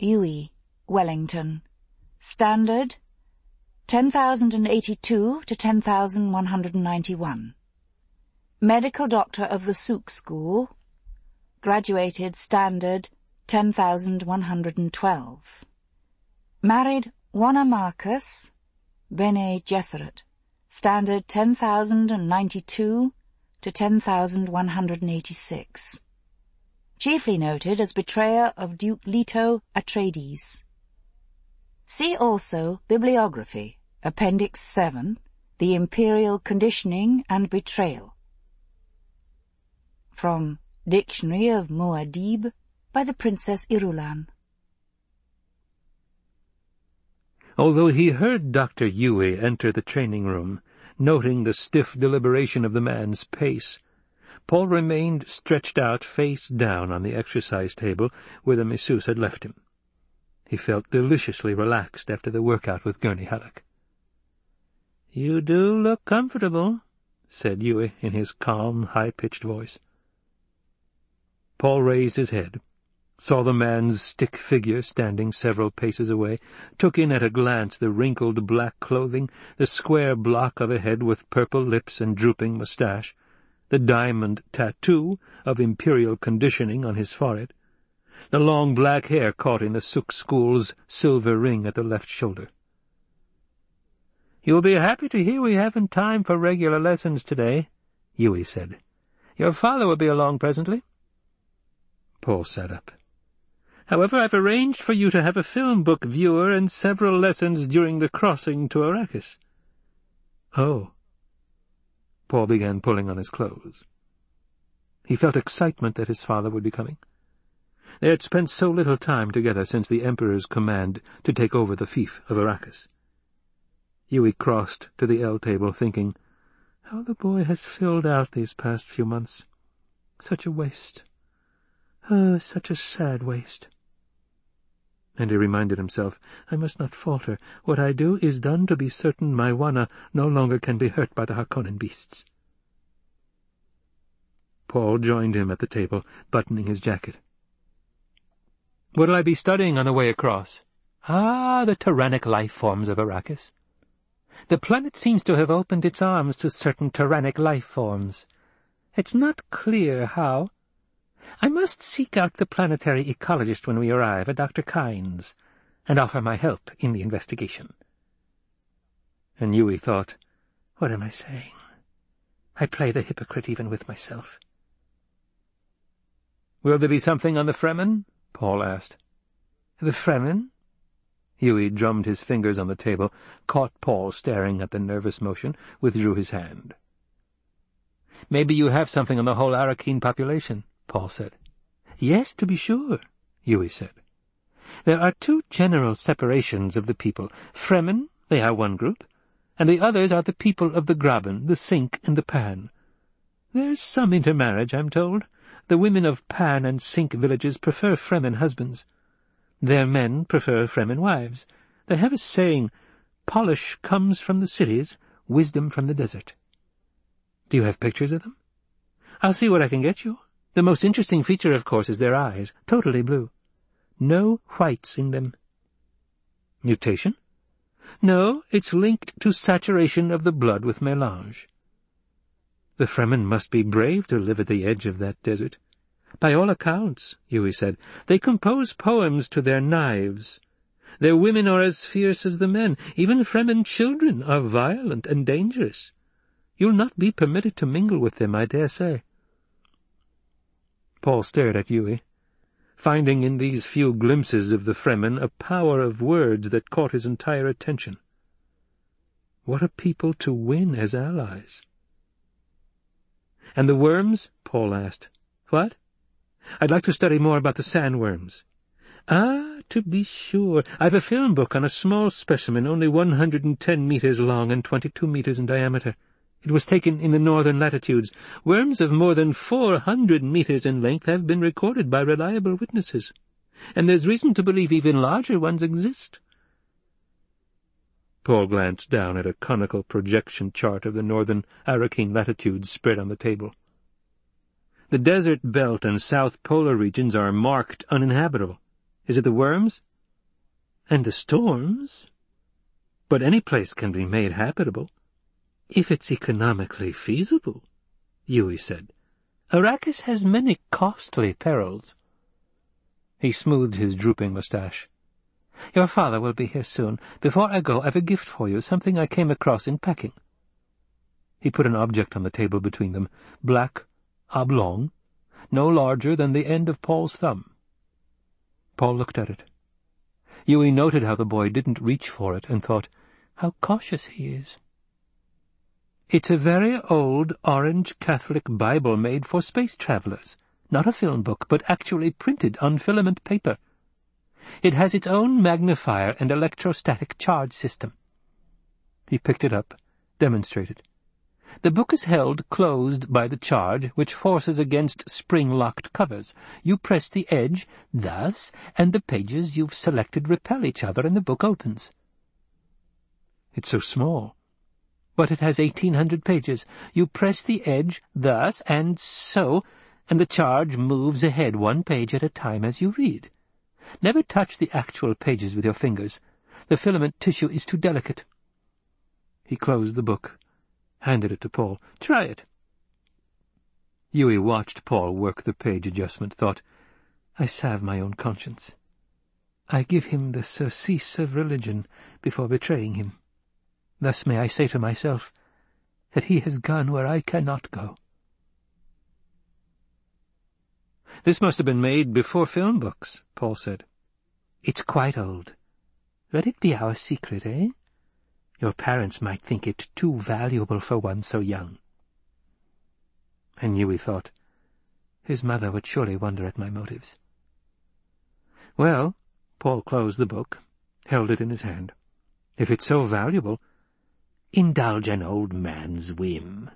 Yueh, Wellington. Standard 10,082 to 10,191. Medical Doctor of the Suk School. Graduated Standard 10,112. Married Wanna Marcus, Bene Gesserit. Standard 10,092 to 10,186. Chiefly noted as betrayer of Duke Leto Atreides. See also Bibliography, Appendix 7, The Imperial Conditioning and Betrayal. From Dictionary of Muad'Dib by the Princess Irulan. Although he heard Dr. Yueh enter the training room, noting the stiff deliberation of the man's pace, Paul remained stretched out face down on the exercise table where the masseuse had left him. He felt deliciously relaxed after the workout with Gurney Halleck. "'You do look comfortable,' said Yueh in his calm, high-pitched voice. Paul raised his head saw the man's stick figure standing several paces away, took in at a glance the wrinkled black clothing, the square block of a head with purple lips and drooping moustache, the diamond tattoo of imperial conditioning on his forehead, the long black hair caught in the Suk School's silver ring at the left shoulder. "'You'll be happy to hear we haven't time for regular lessons today,' Yueh said. "'Your father will be along presently.' Paul sat up. However, I've arranged for you to have a film book viewer and several lessons during the crossing to Arrakis. Oh. Paul began pulling on his clothes. He felt excitement that his father would be coming. They had spent so little time together since the Emperor's command to take over the fief of Arrakis. Yueh crossed to the L table, thinking, How the boy has filled out these past few months. Such a waste. Oh, such a sad waste and he reminded himself, I must not falter. What I do is done to be certain my Wanna no longer can be hurt by the Harkonnen beasts. Paul joined him at the table, buttoning his jacket. What'll I be studying on the way across? Ah, the terranic life forms of Arrakis. The planet seems to have opened its arms to certain terranic life forms. It's not clear how, I must seek out the planetary ecologist when we arrive, at Dr. Kynes, and offer my help in the investigation. And Yueh thought, What am I saying? I play the hypocrite even with myself. Will there be something on the Fremen? Paul asked. The Fremen? Yueh drummed his fingers on the table, caught Paul staring at the nervous motion, withdrew his hand. Maybe you have something on the whole Arrakeen population. Paul said. Yes, to be sure, Yueh said. There are two general separations of the people. Fremen, they are one group, and the others are the people of the Graben, the Sink, and the Pan. There's some intermarriage, I'm told. The women of Pan and Sink villages prefer Fremen husbands. Their men prefer Fremen wives. They have a saying, polish comes from the cities, wisdom from the desert. Do you have pictures of them? I'll see what I can get you. The most interesting feature, of course, is their eyes, totally blue. No whites in them. Mutation? No, it's linked to saturation of the blood with melange. The Fremen must be brave to live at the edge of that desert. By all accounts, Yueh said, they compose poems to their knives. Their women are as fierce as the men. Even Fremen children are violent and dangerous. You'll not be permitted to mingle with them, I dare say. Paul stared at Yueh, finding in these few glimpses of the Fremen a power of words that caught his entire attention. What a people to win as allies! And the worms? Paul asked. What? I'd like to study more about the sandworms. Ah, to be sure. I've a film book on a small specimen only one hundred and ten meters long and twenty-two meters in diameter. It was taken in the northern latitudes. Worms of more than four hundred meters in length have been recorded by reliable witnesses, and there's reason to believe even larger ones exist. Paul glanced down at a conical projection chart of the northern Arrakeen latitudes spread on the table. The desert belt and south polar regions are marked uninhabitable. Is it the worms? And the storms? But any place can be made habitable. If it's economically feasible, Yueh said. Arrakis has many costly perils. He smoothed his drooping moustache. Your father will be here soon. Before I go, I've a gift for you, something I came across in packing. He put an object on the table between them, black, oblong, no larger than the end of Paul's thumb. Paul looked at it. Yueh noted how the boy didn't reach for it and thought, how cautious he is. It's a very old orange Catholic Bible made for space travelers. Not a film book, but actually printed on filament paper. It has its own magnifier and electrostatic charge system. He picked it up, demonstrated. The book is held closed by the charge, which forces against spring-locked covers. You press the edge, thus, and the pages you've selected repel each other and the book opens. It's so small but it has eighteen hundred pages. You press the edge thus and so, and the charge moves ahead one page at a time as you read. Never touch the actual pages with your fingers. The filament tissue is too delicate. He closed the book, handed it to Paul. Try it. Yueh watched Paul work the page adjustment, thought, I salve my own conscience. I give him the surcease of religion before betraying him. Thus may I say to myself that he has gone where I cannot go. This must have been made before film books, Paul said. It's quite old. Let it be our secret, eh? Your parents might think it too valuable for one so young. And Yueh thought, his mother would surely wonder at my motives. Well, Paul closed the book, held it in his hand. If it's so valuable, Indulge an old man's whim,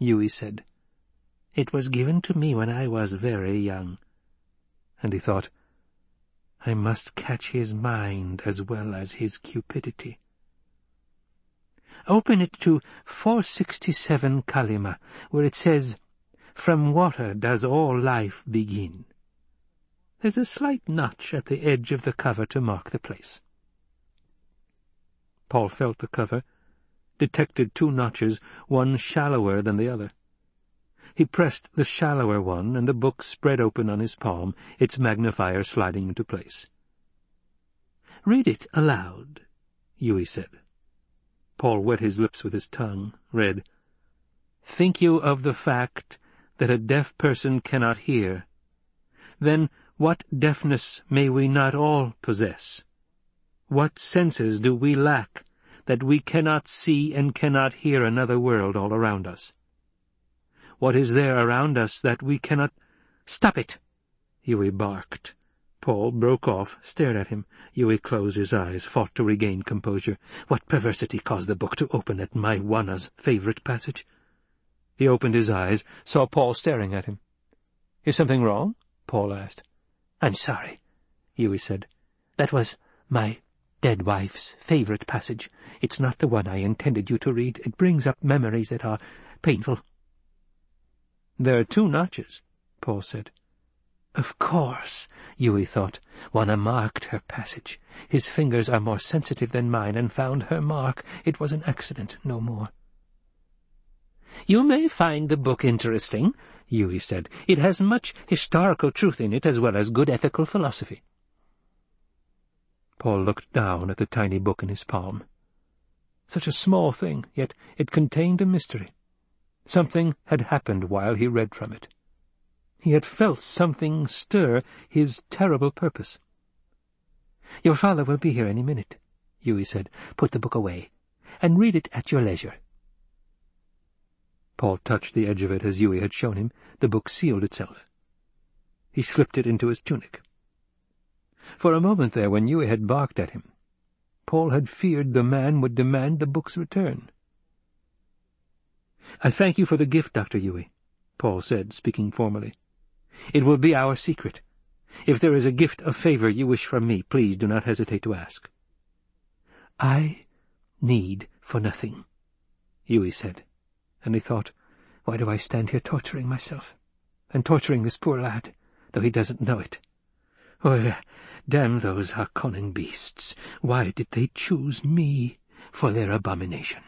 Yueh said. It was given to me when I was very young. And he thought, I must catch his mind as well as his cupidity. Open it to 467 Kalima, where it says, From water does all life begin. There's a slight notch at the edge of the cover to mark the place. Paul felt the cover, detected two notches, one shallower than the other. He pressed the shallower one, and the book spread open on his palm, its magnifier sliding into place. "'Read it aloud,' Yueh said. Paul wet his lips with his tongue, read, "'Think you of the fact that a deaf person cannot hear? Then what deafness may we not all possess? What senses do we lack that we cannot see and cannot hear another world all around us. What is there around us that we cannot— Stop it! Yueh barked. Paul broke off, stared at him. Yueh closed his eyes, fought to regain composure. What perversity caused the book to open at my Wanna's favourite passage? He opened his eyes, saw Paul staring at him. Is something wrong? Paul asked. I'm sorry, Yueh said. That was my dead wife's favourite passage. It's not the one I intended you to read. It brings up memories that are painful. There are two notches, Paul said. Of course, Yueh thought. Wanna marked her passage. His fingers are more sensitive than mine, and found her mark. It was an accident, no more. You may find the book interesting, Yueh said. It has much historical truth in it, as well as good ethical philosophy. Paul looked down at the tiny book in his palm. Such a small thing, yet it contained a mystery. Something had happened while he read from it. He had felt something stir his terrible purpose. "'Your father will be here any minute,' Yueh said. "'Put the book away, and read it at your leisure.' Paul touched the edge of it as Yueh had shown him. The book sealed itself. He slipped it into his tunic. For a moment there, when Yueh had barked at him, Paul had feared the man would demand the book's return. "'I thank you for the gift, Dr. Yueh,' Paul said, speaking formally. "'It will be our secret. If there is a gift of favor you wish from me, please do not hesitate to ask.' "'I need for nothing,' Yueh said, and he thought, "'Why do I stand here torturing myself, and torturing this poor lad, though he doesn't know it?' Oh, damn those Harkonnen beasts! Why did they choose me for their abomination?